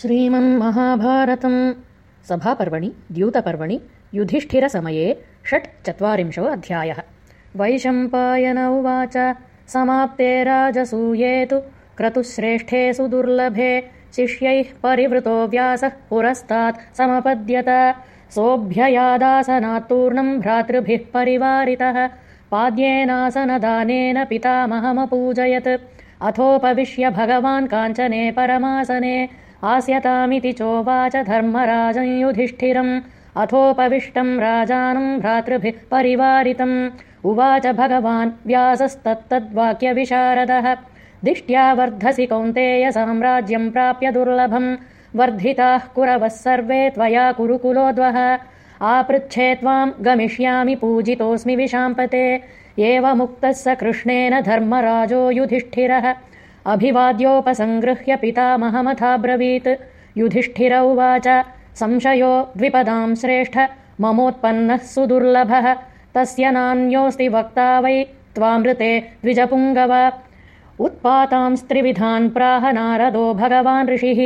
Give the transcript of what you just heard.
श्रीमन्महाभारतम्। सभापर्वणि द्यूतपर्वणि युधिष्ठिरसमये षट् चत्वारिंशो अध्यायः। वैशम्पायन उवाच समाप्ते राजसूये तु क्रतुश्रेष्ठे सुदुर्लभे शिष्यैः परिवृतो व्यासः पुरस्तात् समपद्यत। सोऽभ्ययादासनात्तूर्णम् भ्रातृभिः परिवारितः। पाद्येनासनदानेन पितामहमपूजयत्। अथोपविश्य भगवान् काञ्चने परमासने आस्यतामिति चोवाच धर्मराजं युधिष्ठिरम् अथोपविष्टम् राजानम् भ्रातृभिः परिवारितम्। उवाच भगवान् व्यासस्तत्तद्वाक्यविशारदः दिष्ट्या वर्धसि कौन्तेय साम्राज्यम् प्राप्य दुर्लभम्। वर्धिताः कुरवः सर्वे त्वया कुरुकुलोद्वः। आपृच्छे त्वाम् गमिष्यामि पूजितोऽस्मि विशाम्पते। एवमुक्तः स कृष्णेन धर्मराजो युधिष्ठिरः अभिवाद्योपसङ्गृह्य पितामहमथाब्रवीत्। युधिष्ठिर उवाच संशयो द्विपदाम् श्रेष्ठ ममोत्पन्नः सुदुर्लभः। तस्य नान्योऽस्ति वक्ता वै त्वामृते द्विजपुङ्गव। उत्पातांस्त्रिविधान् प्राह नारदो भगवान् ऋषिः